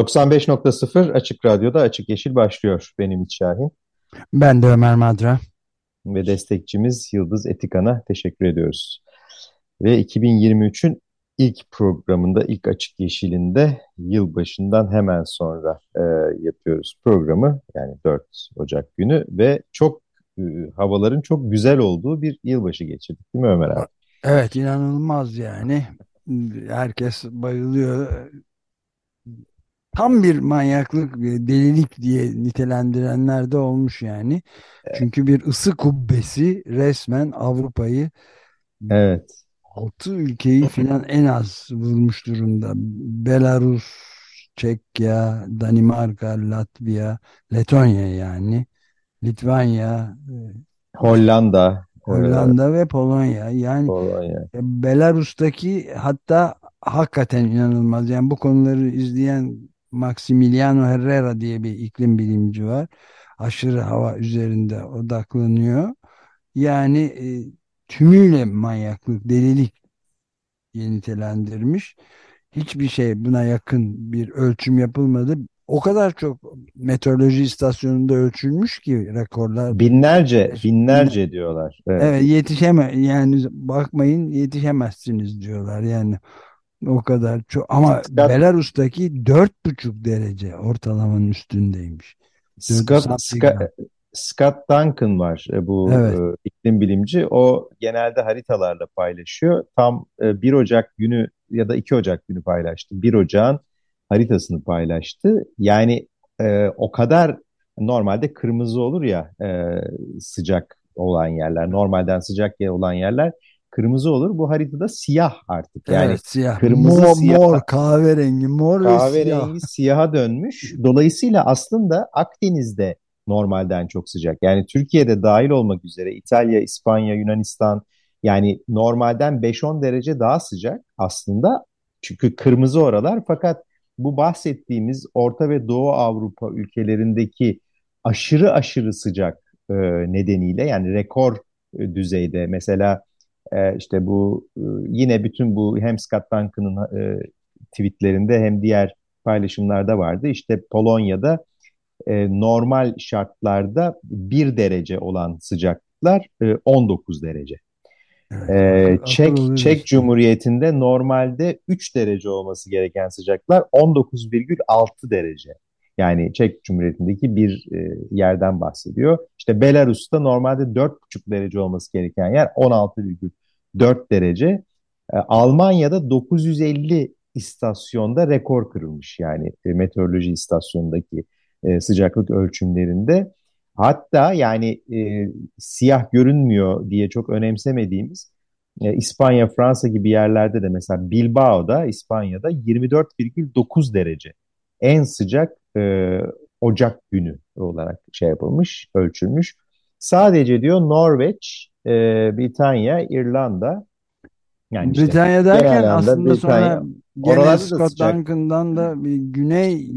...95.0 Açık Radyo'da Açık Yeşil başlıyor. Benim Ümit Şahin. Ben de Ömer Madra. Ve destekçimiz Yıldız Etikan'a teşekkür ediyoruz. Ve 2023'ün ilk programında, ilk Açık Yeşil'inde yılbaşından hemen sonra e, yapıyoruz programı. Yani 4 Ocak günü ve çok e, havaların çok güzel olduğu bir yılbaşı geçirdik değil mi Ömer abi? Evet inanılmaz yani. Herkes bayılıyor. Tam bir manyaklık, delilik diye nitelendirenler de olmuş yani. Çünkü bir ısı kubbesi resmen Avrupa'yı evet 6 ülkeyi filan en az vurmuş durumda. Belarus, Çekya, Danimarka, Latvia, Letonya yani. Litvanya, Hollanda, Hollanda e, ve Polonya. Yani Polonya. Belarus'taki hatta hakikaten inanılmaz. Yani bu konuları izleyen Maximiliano Herrera diye bir iklim bilimci var. Aşırı hava üzerinde odaklanıyor. Yani e, tümüyle manyaklık, delilik nitelendirmiş. Hiçbir şey buna yakın bir ölçüm yapılmadı. O kadar çok meteoroloji istasyonunda ölçülmüş ki rekorlar. Binlerce, binlerce bin, diyorlar. Evet, evet yetişeme yani bakmayın yetişemezsiniz diyorlar yani. O kadar çok ama Scott, Belarus'taki dört buçuk derece ortalamanın üstündeymiş. Scott, Scott, Scott Duncan var e, bu evet. e, iklim bilimci. O genelde haritalarla paylaşıyor. Tam e, 1 Ocak günü ya da 2 Ocak günü paylaştı. 1 Ocak'ın haritasını paylaştı. Yani e, o kadar normalde kırmızı olur ya e, sıcak olan yerler. Normalden sıcak olan yerler kırmızı olur. Bu haritada siyah artık. Yani evet, siyah. Kırmızı mor, siyah. Mor, kahverengi, mor kahverengi siyah. siyaha dönmüş. Dolayısıyla aslında Akdeniz'de normalden çok sıcak. Yani Türkiye'de dahil olmak üzere İtalya, İspanya, Yunanistan yani normalden 5-10 derece daha sıcak aslında. Çünkü kırmızı oralar fakat bu bahsettiğimiz Orta ve Doğu Avrupa ülkelerindeki aşırı aşırı sıcak e, nedeniyle yani rekor e, düzeyde mesela e, işte bu e, yine bütün bu hem Scott Duncan'ın e, tweetlerinde hem diğer paylaşımlarda vardı. İşte Polonya'da e, normal şartlarda 1 derece olan sıcaklıklar e, 19 derece. Evet, ee, Çek, Çek Cumhuriyeti'nde normalde 3 derece olması gereken sıcaklar 19,6 derece. Yani Çek Cumhuriyeti'ndeki bir e, yerden bahsediyor. İşte Belarus'ta normalde 4,5 derece olması gereken yer 16,4 derece. E, Almanya'da 950 istasyonda rekor kırılmış yani e, meteoroloji istasyonundaki e, sıcaklık ölçümlerinde. Hatta yani e, siyah görünmüyor diye çok önemsemediğimiz e, İspanya, Fransa gibi yerlerde de mesela Bilbao'da, İspanya'da 24,9 derece en sıcak e, Ocak günü olarak şey yapılmış, ölçülmüş. Sadece diyor Norveç, e, Britanya, İrlanda yani işte Britanya derken aslında Britanya, sonra gene Scott Duncan'dan da bir güney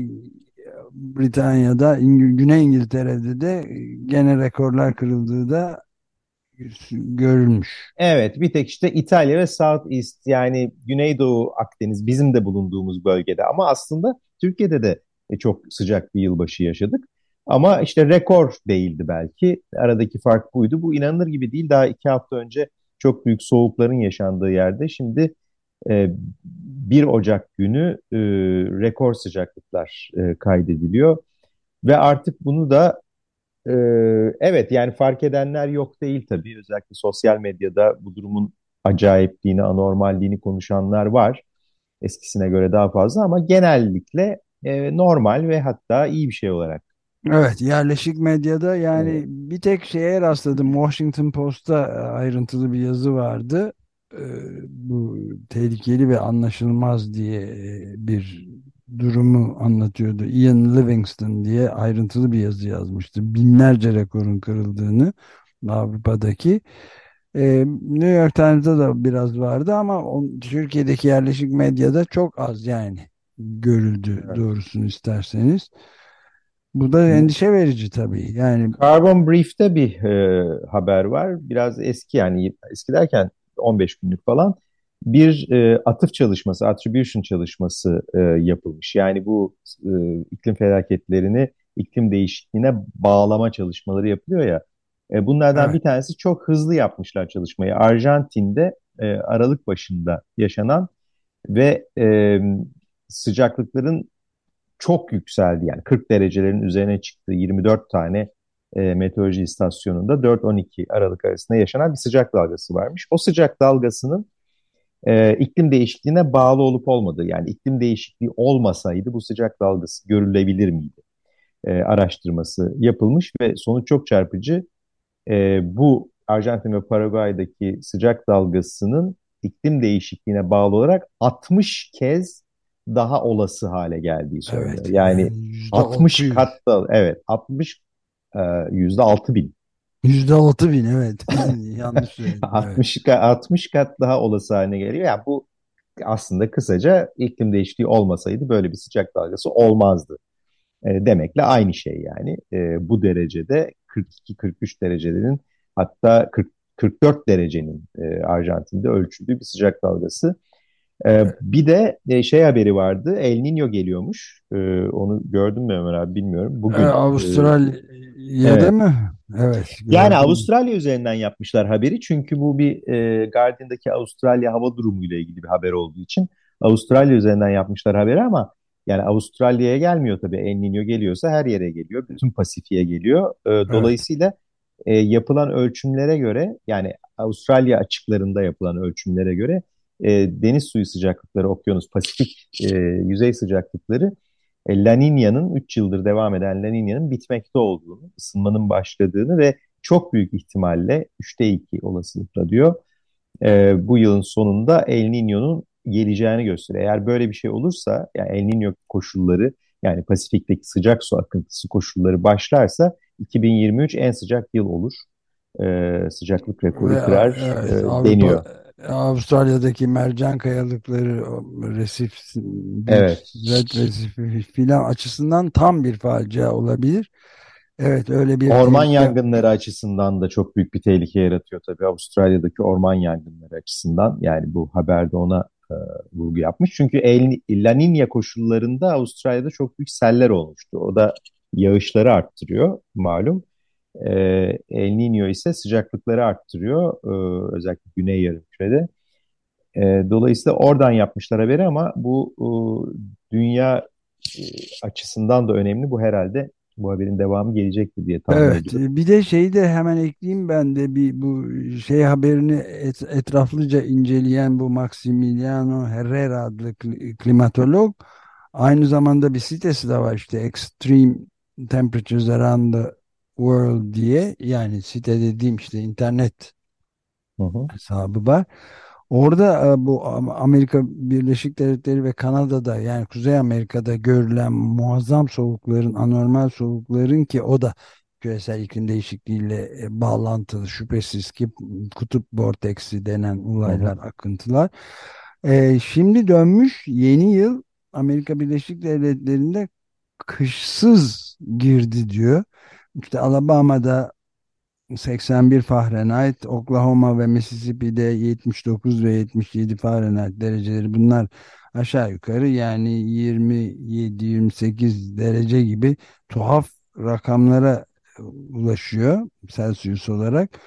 Britanya'da, Güney İngiltere'de de gene rekorlar kırıldığı da görülmüş. Evet, bir tek işte İtalya ve South East yani Güneydoğu Akdeniz bizim de bulunduğumuz bölgede ama aslında Türkiye'de de çok sıcak bir yılbaşı yaşadık. Ama işte rekor değildi belki. Aradaki fark buydu. Bu inanılır gibi değil. Daha iki hafta önce çok büyük soğukların yaşandığı yerde şimdi 1 Ocak günü e, rekor sıcaklıklar e, kaydediliyor. Ve artık bunu da e, evet yani fark edenler yok değil tabii. Özellikle sosyal medyada bu durumun acayipliğini, anormalliğini konuşanlar var. Eskisine göre daha fazla ama genellikle e, normal ve hatta iyi bir şey olarak. Evet yerleşik medyada yani evet. bir tek şeye rastladım. Washington Post'ta ayrıntılı bir yazı vardı. e, bu tehlikeli ve anlaşılmaz diye e, bir durumu anlatıyordu. Ian Livingston diye ayrıntılı bir yazı yazmıştı. Binlerce rekorun kırıldığını Avrupa'daki. E, New York Times'da da biraz vardı ama on, Türkiye'deki yerleşik medyada çok az yani görüldü evet. doğrusunu isterseniz. Bu da endişe verici tabii. Yani Carbon Brief'te bir e, haber var. Biraz eski yani eski derken 15 günlük falan. Bir e, atıf çalışması, attribution çalışması e, yapılmış. Yani bu e, iklim felaketlerini iklim değişikliğine bağlama çalışmaları yapılıyor ya. E, bunlardan evet. bir tanesi çok hızlı yapmışlar çalışmayı. Arjantin'de e, Aralık başında yaşanan ve e, sıcaklıkların çok yükseldi. Yani 40 derecelerin üzerine çıktı. 24 tane e, meteoroloji istasyonunda 4-12 Aralık arasında yaşanan bir sıcak dalgası varmış. O sıcak dalgasının e, iklim değişikliğine bağlı olup olmadığı yani iklim değişikliği olmasaydı bu sıcak dalgası görülebilir miydi? E, araştırması yapılmış ve sonuç çok çarpıcı. E, bu Arjantin ve Paraguay'daki sıcak dalgasının iklim değişikliğine bağlı olarak 60 kez daha olası hale geldiği söyleniyor. Evet, yani, yani 60 kat da evet 60 e, yüzde 6 bin. Yüzde altı bin evet. Yanlış söyledim. 60, evet. 60 kat daha olası haline geliyor. Yani bu aslında kısaca iklim değişikliği olmasaydı böyle bir sıcak dalgası olmazdı. E, demekle aynı şey yani. E, bu derecede 42-43 derecelerin hatta 40, 44 derecenin e, Arjantin'de ölçüldüğü bir sıcak dalgası. E, bir de e, şey haberi vardı. El Niño geliyormuş. E, onu gördün mü Ömer abi bilmiyorum. Bugün e, Avustralya'da evet. mı? Evet. Yani Avustralya üzerinden yapmışlar haberi. Çünkü bu bir e, Guardian'daki Avustralya hava durumu ile ilgili bir haber olduğu için Avustralya üzerinden yapmışlar haberi ama yani Avustralya'ya gelmiyor tabii. El Niño geliyorsa her yere geliyor. Bütün Pasifik'e geliyor. E, dolayısıyla evet e, yapılan ölçümlere göre yani Avustralya açıklarında yapılan ölçümlere göre e, deniz suyu sıcaklıkları, okyanus, Pasifik e, yüzey sıcaklıkları e, La Niña'nın 3 yıldır devam eden La Niña'nın bitmekte olduğunu, ısınmanın başladığını ve çok büyük ihtimalle 3'te 2 olasılıkla diyor. E, bu yılın sonunda El Niño'nun geleceğini gösteriyor. Eğer böyle bir şey olursa yani El Niño koşulları yani Pasifik'teki sıcak su akıntısı koşulları başlarsa 2023 en sıcak yıl olur. Ee, sıcaklık rekoru kırar evet, e, Avrupa, deniyor. Avustralya'daki mercan kayalıkları, resif, evet. red resifi filan açısından tam bir facia olabilir. Evet öyle bir orman tehlike... yangınları açısından da çok büyük bir tehlike yaratıyor tabii Avustralya'daki orman yangınları açısından. Yani bu haberde ona e, vurgu yapmış. Çünkü El, La Niña koşullarında Avustralya'da çok büyük seller olmuştu. O da yağışları arttırıyor malum. E, El Niño ise sıcaklıkları arttırıyor e, özellikle güney yarımkürede. E, dolayısıyla oradan yapmışlar haberi ama bu e, dünya e, açısından da önemli. Bu herhalde bu haberin devamı gelecektir diye tahmin evet, ediyorum. Bir de şeyi de hemen ekleyeyim ben de bir bu şey haberini et, etraflıca inceleyen bu Maximiliano Herrera adlı klimatolog aynı zamanda bir sitesi de var işte Extreme Temperatures Around the World diye yani site dediğim işte internet hı hı. hesabı var. Orada e, bu Amerika Birleşik Devletleri ve Kanada'da yani Kuzey Amerika'da görülen muazzam soğukların, anormal soğukların ki o da küresel iklim değişikliğiyle e, bağlantılı şüphesiz ki kutup vorteksi denen olaylar, hı hı. akıntılar. Ee, şimdi dönmüş yeni yıl Amerika Birleşik Devletleri'nde kışsız girdi diyor. İşte Alabama'da 81 Fahrenheit, Oklahoma ve Mississippi'de 79 ve 77 Fahrenheit dereceleri. Bunlar aşağı yukarı yani 27-28 derece gibi tuhaf rakamlara ulaşıyor Celsius olarak.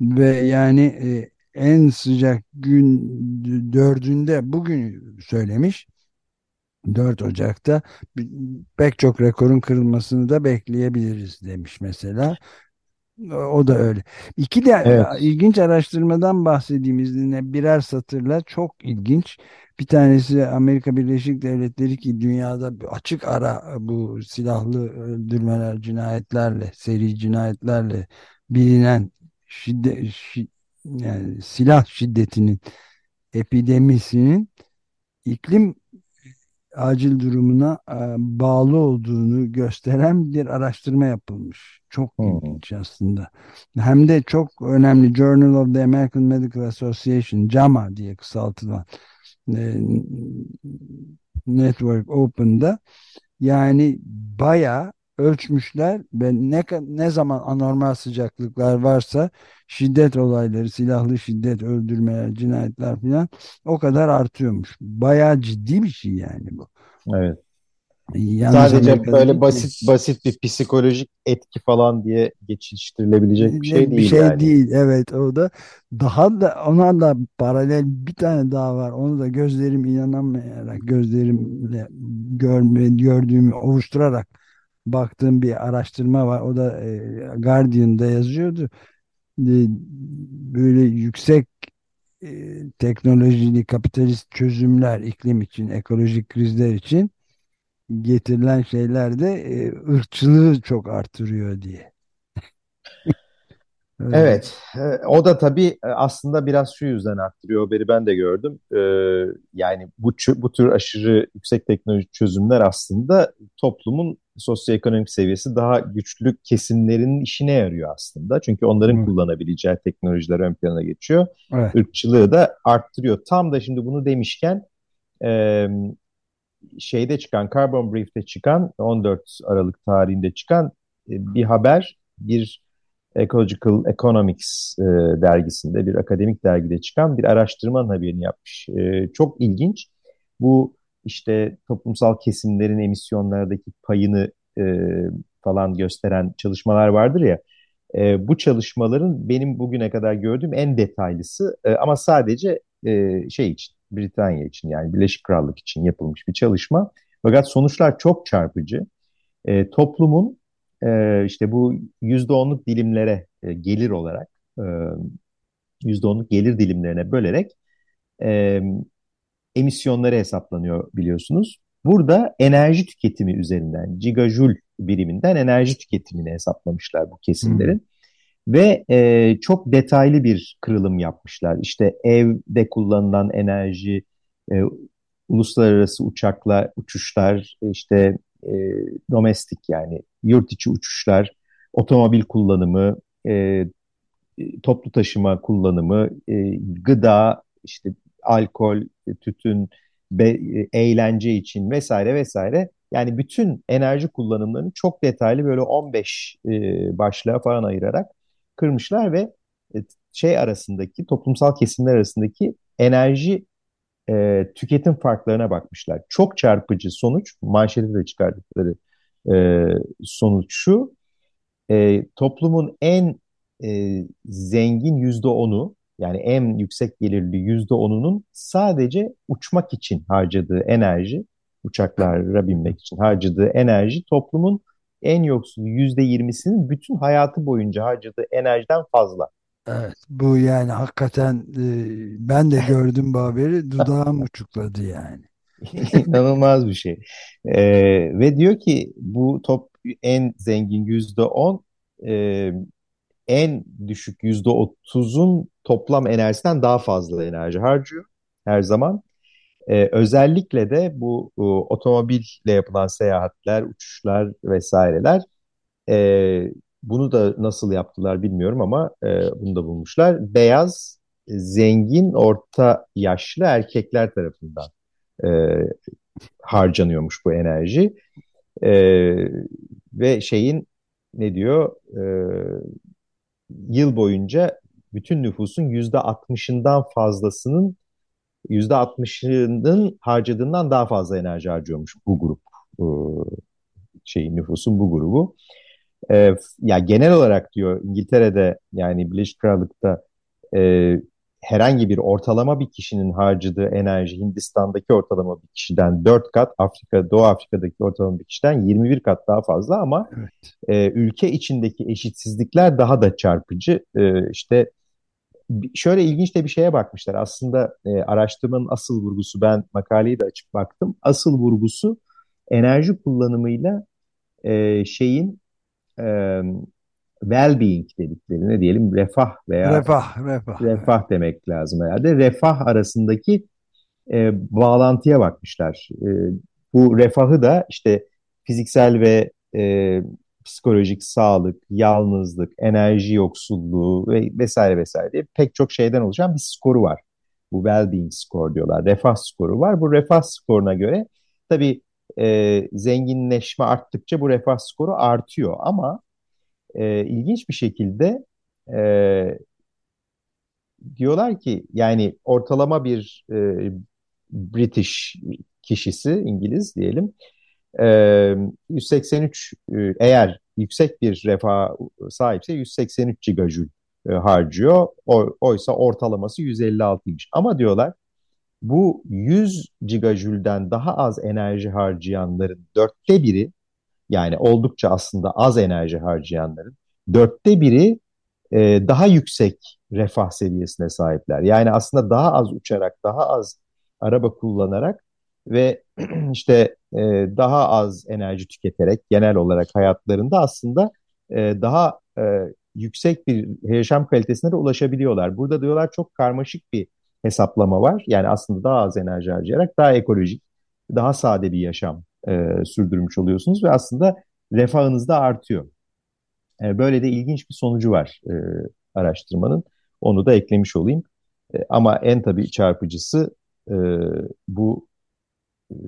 Ve yani e, en sıcak gün dördünde bugün söylemiş 4 Ocak'ta pek çok rekorun kırılmasını da bekleyebiliriz demiş mesela. O da öyle. İki de evet. ilginç araştırmadan bahsedeyim izninle birer satırla çok ilginç. Bir tanesi Amerika Birleşik Devletleri ki dünyada açık ara bu silahlı öldürmeler, cinayetlerle, seri cinayetlerle bilinen şiddet, yani silah şiddetinin epidemisinin iklim acil durumuna e, bağlı olduğunu gösteren bir araştırma yapılmış. Çok Hmm. ilginç aslında. Hem de çok önemli Journal of the American Medical Association, JAMA diye kısaltılan e, Network Open'da yani bayağı ölçmüşler ve ne ne zaman anormal sıcaklıklar varsa şiddet olayları, silahlı şiddet, öldürmeler, cinayetler falan o kadar artıyormuş. Bayağı ciddi bir şey yani bu. Evet. Yalnız Sadece Amerika'da böyle basit basit bir psikolojik etki falan diye geçiştirilebilecek bir şey bir değil şey yani. değil. Evet o da daha da ona da paralel bir tane daha var. Onu da gözlerim inanamayarak gözlerimle görme, gördüğümü ovuşturarak baktığım bir araştırma var. O da e, Guardian'da yazıyordu. E, böyle yüksek e, teknolojili kapitalist çözümler iklim için, ekolojik krizler için getirilen şeyler de ırkçılığı çok artırıyor diye. Evet, o da tabii aslında biraz şu yüzden arttırıyor. Haberi ben de gördüm. Yani bu bu tür aşırı yüksek teknolojik çözümler aslında toplumun sosyoekonomik seviyesi daha güçlü kesimlerin işine yarıyor aslında. Çünkü onların Hı. kullanabileceği teknolojiler ön plana geçiyor. Evet. Irkçılığı da arttırıyor. Tam da şimdi bunu demişken e, şeyde çıkan Carbon Brief'te çıkan 14 Aralık tarihinde çıkan e, bir haber bir Ecological Economics e, dergisinde bir akademik dergide çıkan bir araştırmanın haberini yapmış. E, çok ilginç. Bu işte toplumsal kesimlerin emisyonlardaki payını e, falan gösteren çalışmalar vardır ya. E, bu çalışmaların benim bugüne kadar gördüğüm en detaylısı e, ama sadece e, şey için Britanya için yani Birleşik Krallık için yapılmış bir çalışma. Fakat sonuçlar çok çarpıcı. E, toplumun e, işte bu yüzde onluk dilimlere e, gelir olarak e, yüzde onluk gelir dilimlerine bölerek e, emisyonları hesaplanıyor biliyorsunuz. Burada enerji tüketimi üzerinden gigajoule biriminden enerji tüketimini hesaplamışlar bu kesimlerin. Ve e, çok detaylı bir kırılım yapmışlar. İşte evde kullanılan enerji, e, uluslararası uçakla uçuşlar, işte e, domestik yani yurt içi uçuşlar, otomobil kullanımı, e, toplu taşıma kullanımı, e, gıda, işte alkol, tütün, be, eğlence için vesaire vesaire. Yani bütün enerji kullanımlarını çok detaylı böyle 15 e, başlığa falan ayırarak kırmışlar ve e, şey arasındaki toplumsal kesimler arasındaki enerji e, tüketim farklarına bakmışlar. Çok çarpıcı sonuç, manşete de çıkardıkları e, sonuç şu, e, toplumun en e, zengin yüzde onu, yani en yüksek gelirli yüzde onunun sadece uçmak için harcadığı enerji, uçaklara binmek için harcadığı enerji toplumun en yoksul yüzde yirmisinin bütün hayatı boyunca harcadığı enerjiden fazla. Evet, bu yani hakikaten e, ben de gördüm bu haberi dudağım uçukladı yani. İnanılmaz bir şey. Ee, ve diyor ki bu top en zengin yüzde on, e, en düşük yüzde otuzun toplam enerjisinden daha fazla enerji harcıyor her zaman. Ee, özellikle de bu, bu otomobille yapılan seyahatler, uçuşlar vesaireler e, bunu da nasıl yaptılar bilmiyorum ama e, bunu da bulmuşlar. Beyaz, zengin, orta yaşlı erkekler tarafından e, harcanıyormuş bu enerji. E, ve şeyin ne diyor? E, yıl boyunca bütün nüfusun yüzde altmışından fazlasının yüzde altmışının harcadığından daha fazla enerji harcıyormuş bu grup. E, şeyin nüfusun bu grubu. E, ya genel olarak diyor İngiltere'de yani Birleşik Krallık'ta e, herhangi bir ortalama bir kişinin harcadığı enerji Hindistan'daki ortalama bir kişiden 4 kat, Afrika, Doğu Afrika'daki ortalama bir kişiden 21 kat daha fazla ama Evet. e, ülke içindeki eşitsizlikler daha da çarpıcı. E, işte şöyle ilginç de bir şeye bakmışlar. Aslında e, araştırmanın asıl vurgusu ben makaleyi de açıp baktım. Asıl vurgusu enerji kullanımıyla e, şeyin e, well-being dedikleri ne diyelim refah veya refah refah refah demek lazım herhalde. Refah arasındaki e, bağlantıya bakmışlar. E, bu refahı da işte fiziksel ve e, psikolojik sağlık, yalnızlık, enerji yoksulluğu ve vesaire vesaire diye pek çok şeyden oluşan bir skoru var. Bu well-being score diyorlar. Refah skoru var. Bu refah skoruna göre tabii e, zenginleşme arttıkça bu refah skoru artıyor. Ama e, ilginç bir şekilde e, diyorlar ki yani ortalama bir e, British kişisi, İngiliz diyelim, e, 183 e, eğer yüksek bir refah sahipse 183 gigajül e, harcıyor. Oysa ortalaması 156'ymış. Ama diyorlar bu 100 gigajülden daha az enerji harcayanların dörtte biri yani oldukça aslında az enerji harcayanların dörtte biri e, daha yüksek refah seviyesine sahipler. Yani aslında daha az uçarak, daha az araba kullanarak ve işte e, daha az enerji tüketerek genel olarak hayatlarında aslında e, daha e, yüksek bir yaşam kalitesine de ulaşabiliyorlar. Burada diyorlar çok karmaşık bir hesaplama var. Yani aslında daha az enerji harcayarak daha ekolojik, daha sade bir yaşam e, sürdürmüş oluyorsunuz ve aslında refahınız da artıyor. E, böyle de ilginç bir sonucu var e, araştırmanın. Onu da eklemiş olayım. E, ama en tabii çarpıcısı e, bu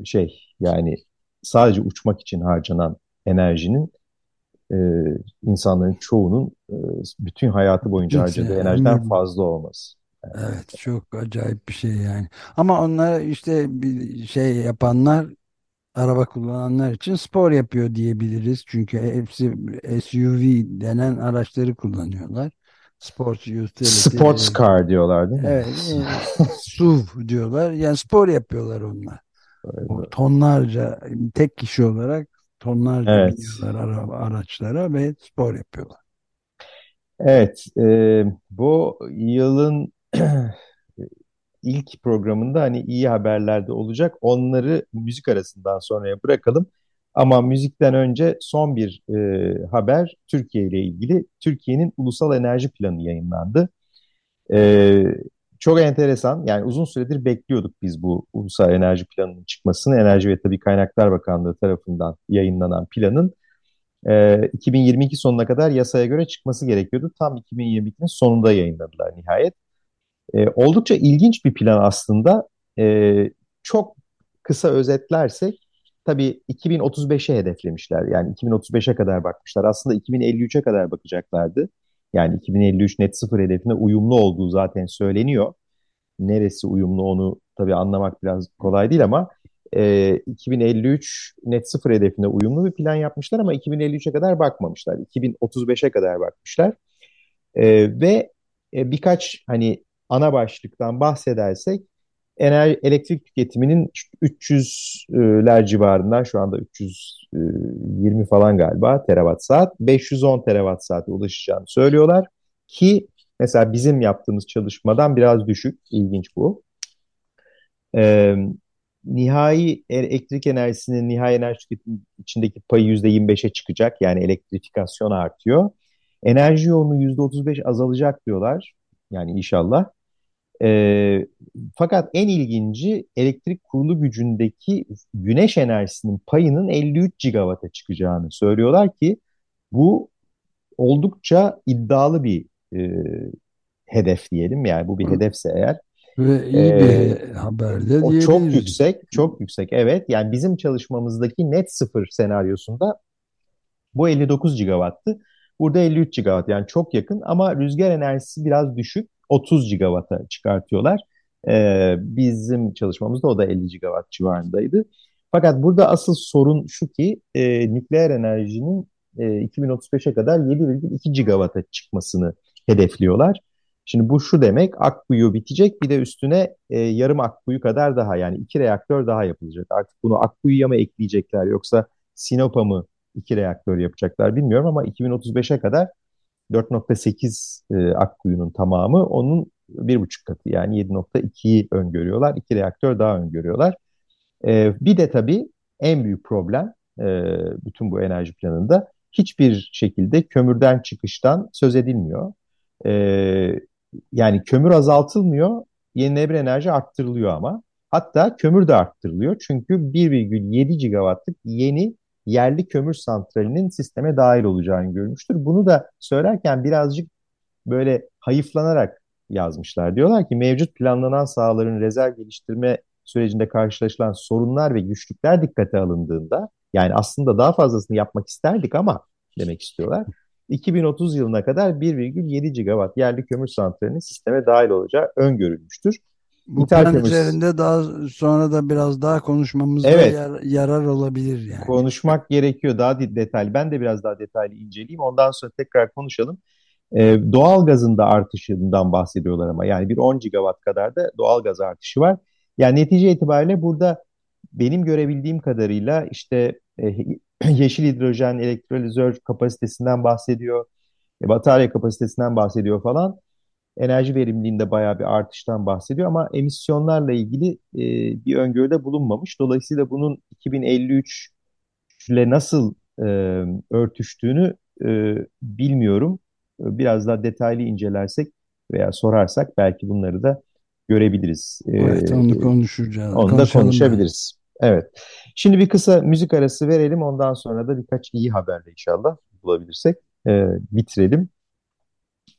şey yani sadece uçmak için harcanan enerjinin e, insanların çoğunun e, bütün hayatı boyunca harcadığı enerjiden fazla olması. Evet çok acayip bir şey yani. Ama onlar işte bir şey yapanlar araba kullananlar için spor yapıyor diyebiliriz. Çünkü hepsi SUV denen araçları kullanıyorlar. Sports utility. Sports car diyorlar değil mi? Evet. E, SUV diyorlar. Yani spor yapıyorlar onlar. Tonlarca tek kişi olarak tonlarca evet. biniyorlar araçlara ve spor yapıyorlar. Evet. E, bu yılın ilk programında hani iyi haberlerde olacak. Onları müzik arasından sonraya bırakalım. Ama müzikten önce son bir e, haber Türkiye ile ilgili. Türkiye'nin Ulusal Enerji Planı yayınlandı. E, çok enteresan. Yani uzun süredir bekliyorduk biz bu Ulusal Enerji Planı'nın çıkmasını. Enerji ve Tabii Kaynaklar Bakanlığı tarafından yayınlanan planın e, 2022 sonuna kadar yasaya göre çıkması gerekiyordu. Tam 2022'nin sonunda yayınladılar nihayet. E, oldukça ilginç bir plan aslında. E, çok kısa özetlersek tabii 2035'e hedeflemişler. Yani 2035'e kadar bakmışlar. Aslında 2053'e kadar bakacaklardı. Yani 2053 net sıfır hedefine uyumlu olduğu zaten söyleniyor. Neresi uyumlu onu tabii anlamak biraz kolay değil ama e, 2053 net sıfır hedefine uyumlu bir plan yapmışlar ama 2053'e kadar bakmamışlar. 2035'e kadar bakmışlar. E, ve e, birkaç hani ana başlıktan bahsedersek enerji, elektrik tüketiminin 300'ler civarından şu anda 320 falan galiba terawatt saat 510 terawatt saate ulaşacağını söylüyorlar ki mesela bizim yaptığımız çalışmadan biraz düşük ilginç bu. Ee, nihai elektrik enerjisinin nihai enerji tüketimi içindeki payı %25'e çıkacak yani elektrifikasyon artıyor. Enerji yoğunluğu %35 azalacak diyorlar yani inşallah. E, fakat en ilginci elektrik kurulu gücündeki güneş enerjisinin payının 53 gigawata çıkacağını söylüyorlar ki bu oldukça iddialı bir e, hedef diyelim. Yani bu bir hedefse eğer. Ve iyi e, bir haber de O çok yüksek, çok yüksek. Evet, yani bizim çalışmamızdaki net sıfır senaryosunda bu 59 gigawattı. Burada 53 gigawatt yani çok yakın ama rüzgar enerjisi biraz düşük. 30 gigawata çıkartıyorlar. Ee, bizim çalışmamızda o da 50 gigawatt civarındaydı. Fakat burada asıl sorun şu ki e, nükleer enerjinin e, 2035'e kadar 7,2 gigawata çıkmasını hedefliyorlar. Şimdi bu şu demek Akkuyu bitecek bir de üstüne e, yarım Akkuyu kadar daha yani iki reaktör daha yapılacak. Artık bunu Akkuyu'ya mı ekleyecekler yoksa Sinop'a mı iki reaktör yapacaklar bilmiyorum ama 2035'e kadar 4.8 e, Akkuyu'nun tamamı onun bir buçuk katı yani 7.2'yi öngörüyorlar. İki reaktör daha öngörüyorlar. E, bir de tabii en büyük problem e, bütün bu enerji planında hiçbir şekilde kömürden çıkıştan söz edilmiyor. E, yani kömür azaltılmıyor, yenilenebilir enerji arttırılıyor ama. Hatta kömür de arttırılıyor çünkü 1,7 gigawattlık yeni yerli kömür santralinin sisteme dahil olacağını görmüştür. Bunu da söylerken birazcık böyle hayıflanarak yazmışlar. Diyorlar ki mevcut planlanan sahaların rezerv geliştirme sürecinde karşılaşılan sorunlar ve güçlükler dikkate alındığında yani aslında daha fazlasını yapmak isterdik ama demek istiyorlar. 2030 yılına kadar 1,7 gigawatt yerli kömür santralinin sisteme dahil olacağı öngörülmüştür. Bu İthal plan üzerinde daha sonra da biraz daha konuşmamızda evet. yar, yarar olabilir yani. Konuşmak gerekiyor daha detaylı. Ben de biraz daha detaylı inceleyeyim. Ondan sonra tekrar konuşalım. Ee, doğal gazın da artışından bahsediyorlar ama yani bir 10 gigawatt kadar da doğal gaz artışı var. Yani netice itibariyle burada benim görebildiğim kadarıyla işte e, yeşil hidrojen elektrolizör kapasitesinden bahsediyor, e, batarya kapasitesinden bahsediyor falan. Enerji verimliliğinde bayağı bir artıştan bahsediyor ama emisyonlarla ilgili e, bir öngörüde bulunmamış. Dolayısıyla bunun 2053 ile nasıl e, örtüştüğünü e, bilmiyorum. Biraz daha detaylı incelersek veya sorarsak belki bunları da görebiliriz. Evet onu konuşacağız. Onu da konuşabiliriz. Ben. Evet. Şimdi bir kısa müzik arası verelim. Ondan sonra da birkaç iyi haberle inşallah bulabilirsek e, bitirelim.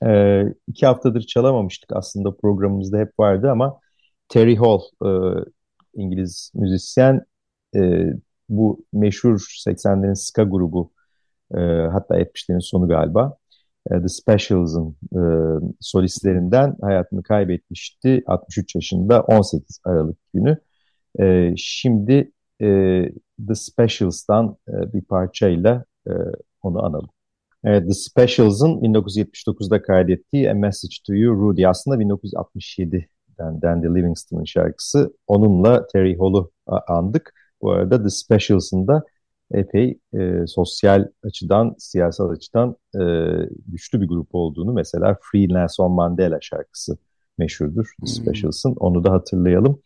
E, iki haftadır çalamamıştık aslında programımızda hep vardı ama Terry Hall e, İngiliz müzisyen e, bu meşhur 80'lerin ska grubu e, hatta 70'lerin sonu galiba e, The Specials'ın e, solistlerinden hayatını kaybetmişti 63 yaşında 18 Aralık günü. E, şimdi e, The Specials'tan e, bir parçayla e, onu analım. Evet, The Specials'ın 1979'da kaydettiği A Message to You Rudy aslında 1967'den Dandy Livingston'ın şarkısı. Onunla Terry Hall'u andık. Bu arada The Specials'ın da epey e, sosyal açıdan, siyasal açıdan e, güçlü bir grup olduğunu mesela Free Nelson Mandela şarkısı meşhurdur. Hmm. Specials'ın. Onu da hatırlayalım.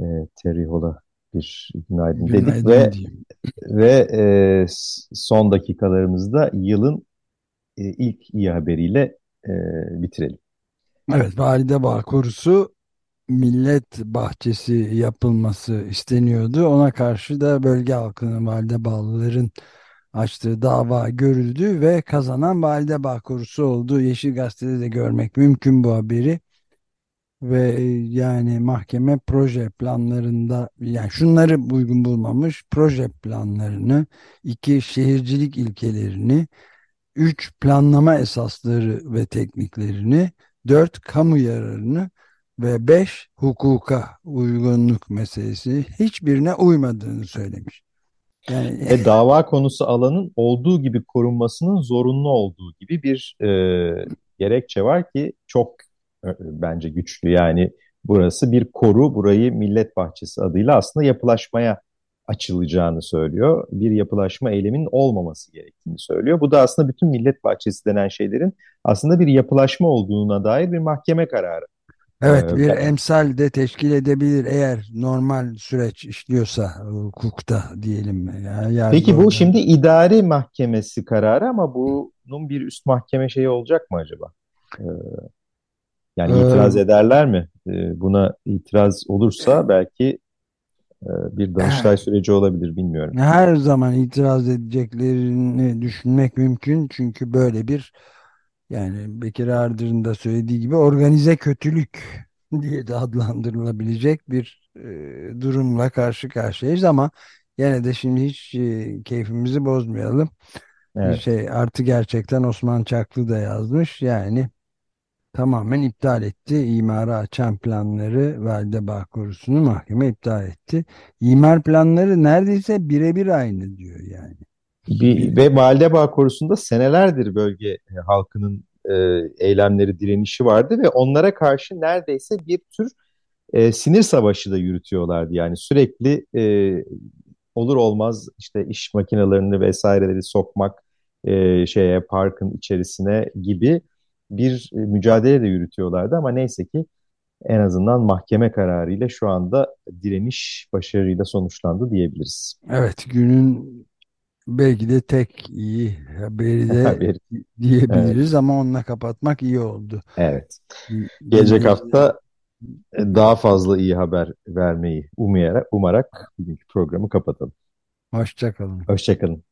E, Terry Hall'a bir günaydın, günaydın dedik ve ve e, son dakikalarımızda yılın e, ilk iyi haberiyle e, bitirelim. Evet, Valide Bağ Korusu millet bahçesi yapılması isteniyordu. Ona karşı da bölge halkının valide bağlıların açtığı dava görüldü ve kazanan valide bağ korusu oldu. Yeşil Gazete'de de görmek mümkün bu haberi. Ve e, yani mahkeme proje planlarında yani şunları uygun bulmamış proje planlarını, iki şehircilik ilkelerini, üç planlama esasları ve tekniklerini, dört kamu yararını ve beş hukuka uygunluk meselesi hiçbirine uymadığını söylemiş. Yani e, dava konusu alanın olduğu gibi korunmasının zorunlu olduğu gibi bir e, gerekçe var ki çok bence güçlü. Yani burası bir koru, burayı Millet Bahçesi adıyla aslında yapılaşmaya açılacağını söylüyor. Bir yapılaşma eyleminin olmaması gerektiğini söylüyor. Bu da aslında bütün Millet Bahçesi denen şeylerin aslında bir yapılaşma olduğuna dair bir mahkeme kararı. Evet ee, bir ben... emsal de teşkil edebilir eğer normal süreç işliyorsa hukukta diyelim. Yani Peki bu orada... şimdi idari mahkemesi kararı ama bunun bir üst mahkeme şeyi olacak mı acaba? Ee, yani itiraz ee, ederler mi? Ee, buna itiraz olursa belki e, bir danıştay süreci olabilir bilmiyorum. Her zaman itiraz edeceklerini düşünmek mümkün çünkü böyle bir yani Bekir Ardır'ın da söylediği gibi organize kötülük diye de adlandırılabilecek bir e, durumla karşı karşıyayız ama yine de şimdi hiç e, keyfimizi bozmayalım. Evet. Bir şey artı gerçekten Osman Çaklı da yazmış. Yani tamamen iptal etti. İmarı açan planları Validebağ Korusu'nu mahkeme iptal etti. İmar planları neredeyse birebir aynı diyor yani. Bir, ve Validebağ Korusu'nda senelerdir bölge e, halkının e, eylemleri, direnişi vardı ve onlara karşı neredeyse bir tür e, sinir savaşı da yürütüyorlardı. Yani sürekli e, olur olmaz işte iş makinelerini vesaireleri sokmak e, şeye parkın içerisine gibi bir e, mücadele de yürütüyorlardı ama neyse ki en azından mahkeme kararıyla şu anda direniş başarıyla sonuçlandı diyebiliriz. Evet günün belki de tek iyi haberi de diyebiliriz evet. ama onunla kapatmak iyi oldu. Evet. Gelecek hafta daha fazla iyi haber vermeyi umayarak, umarak bugünkü programı kapatalım. Hoşçakalın. Hoşçakalın.